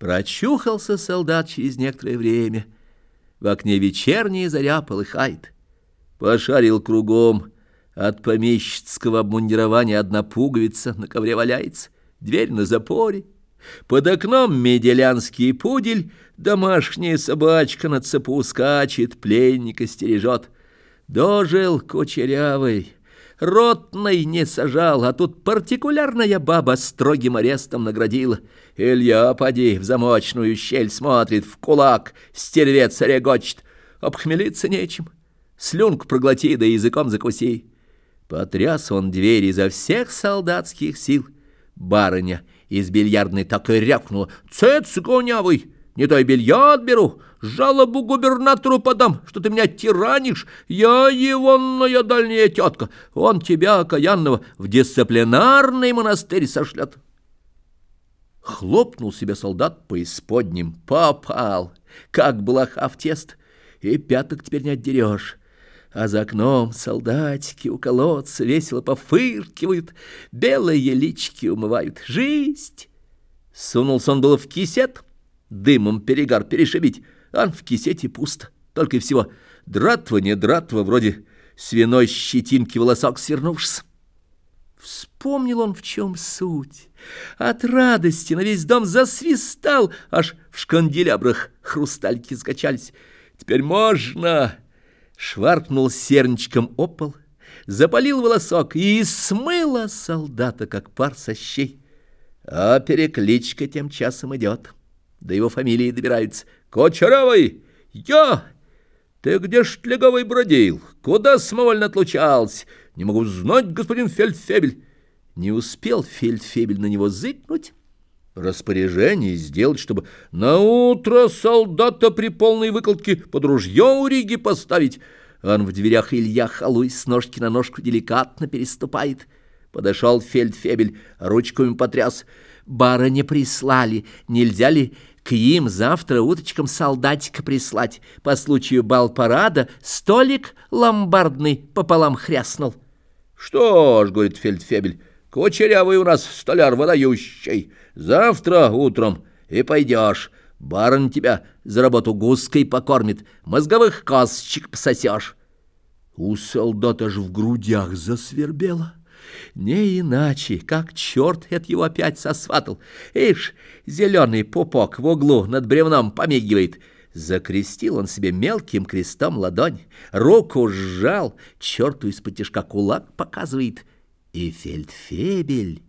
Прочухался солдат через некоторое время. В окне вечерняя заря полыхает. Пошарил кругом. От помещицкого обмундирования одна пуговица на ковре валяется. Дверь на запоре. Под окном меделянский пудель, домашняя собачка на цепу скачет, пленника стережет. Дожил кучерявый, ротный не сажал, а тут партикулярная баба строгим арестом наградила. Илья, поди, в замочную щель смотрит, в кулак, стервец регочет. Обхмелиться нечем, слюнку проглоти, да языком закуси. Потряс он дверь изо всех солдатских сил. Барыня из бильярдной так и рявкнула. «Цец, гонявый, не и белья отберу!» Жалобу губернатору подам, что ты меня тиранишь. Я егонная дальняя тетка. Он тебя, окаянного, в дисциплинарный монастырь сошлет. Хлопнул себя солдат по исподним. Попал, как блоха в тест. И пяток теперь не отдерешь. А за окном солдатики у колодца весело пофыркивают, белые лички умывают. Жизнь! Сунулся он было в кисет, дымом перегар перешибить, Ан в кисете пусто, только и всего дратва не дратва, вроде свиной щетинки волосок свернувшись. Вспомнил он, в чем суть. От радости на весь дом засвистал, аж в шканделябрах хрустальки скачались. Теперь можно! Шваркнул серничком опол, запалил волосок и смыло солдата, как пар со щей. А перекличка тем часом идет. До его фамилии добираются — Кочаровый! Я! Ты где ж тлеговый бродил? Куда самовольно отлучался? Не могу знать, господин фельдфебель. Не успел фельдфебель на него зыкнуть. Распоряжение сделать, чтобы на утро солдата при полной выкладке под ружье у Риги поставить. Он в дверях Илья Халуй с ножки на ножку деликатно переступает. Подошел фельдфебель, ручками потряс. Барыня прислали, нельзя ли к им завтра уточкам солдатика прислать. По случаю бал-парада столик ломбардный пополам хряснул. — Что ж, — говорит фельдфебель, — кучерявый у нас столяр выдающий. Завтра утром и пойдешь. Барон тебя за работу гуской покормит, мозговых косточек пососешь. У солдата ж в грудях засвербело. Не иначе, как черт это его опять сосватал. Ишь, зеленый пупок в углу над бревном помигивает. Закрестил он себе мелким крестом ладонь, руку сжал, черту из-под кулак показывает. И фельдфебель,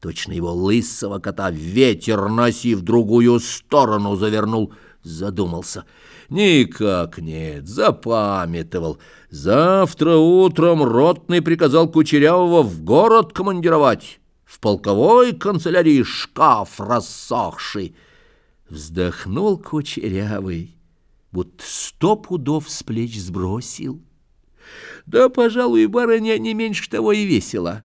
точно его лысого кота, ветер носи в другую сторону завернул, задумался — Никак нет, запамятовал. Завтра утром ротный приказал Кучерявого в город командировать. В полковой канцелярии шкаф рассохший. Вздохнул Кучерявый, будто сто пудов с плеч сбросил. Да, пожалуй, барыня не меньше того и весело.